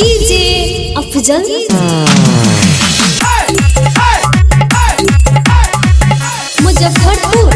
DJ Afzal. Muzaffarpur.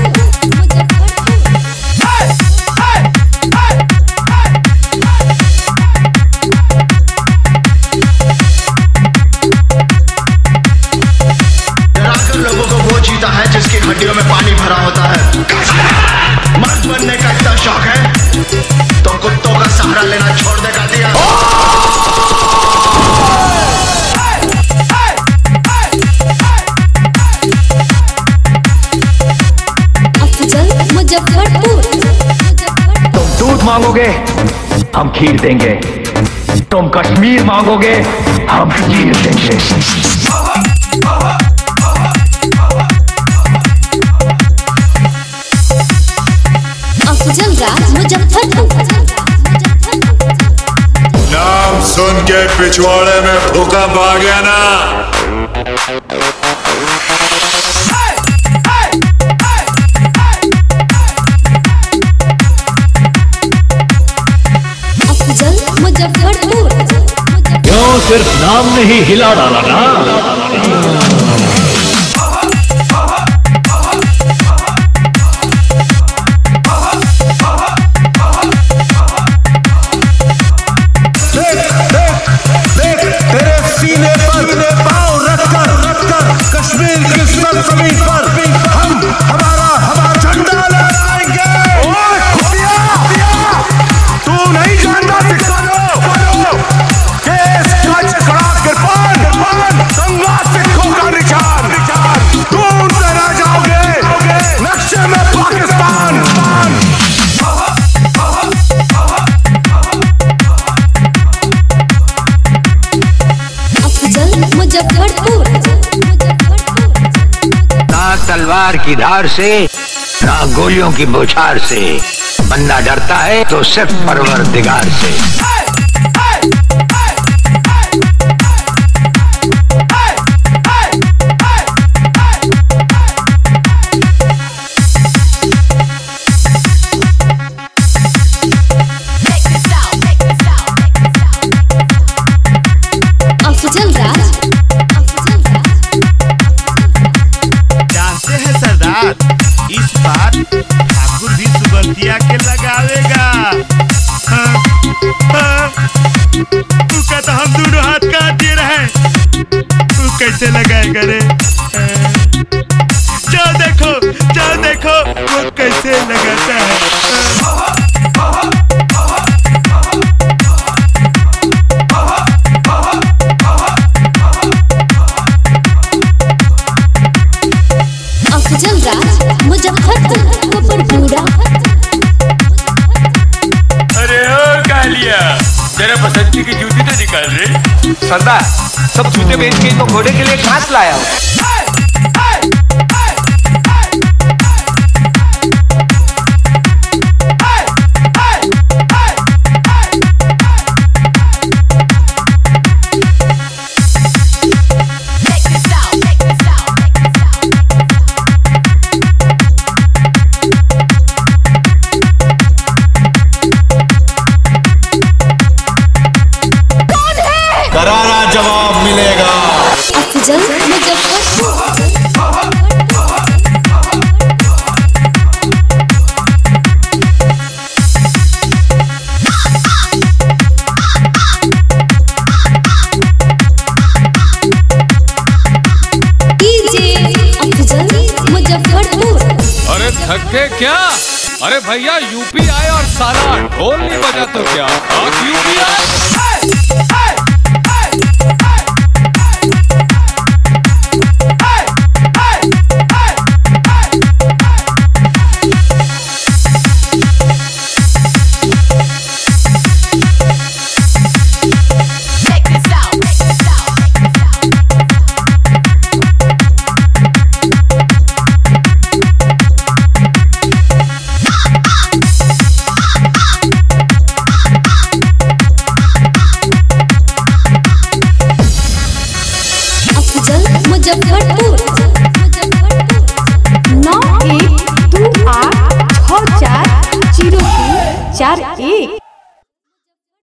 मांगोगे हम खीर देंगे। तुम कश्मीर मांगोगे हम खीर देंगे। नाम सुन के पिछवाड़े में भूकंप आ गया ना। क्यों सिर्फ़ नाम ने ही हिला डाला ना? तेरे सीने में पाकिस्तान तलवार की धार से ना गोलियों की बौछार से। बंदा डरता है तो सिर्फ़ परवर दिगार से ठाकुर भी के लगावेगा। हाँ, हाँ, तू कहता हम दोनों हाथ काट दे रहे। तू कैसे लगाएगा रे? राज मुजफ्फरपुर पूरा अरे ओ कालिया। तेरे पसंद की जूती तो निकाल रे। सरदार सब जूते बेच के इनको घोड़े के लिए घास लाया हूँ। मुजफ्फरपुर अरे थक क्या? अरे भैया, यूपी आए और सारा ढोल नहीं बजा तो क्या? आप यूपी आए? escuchar y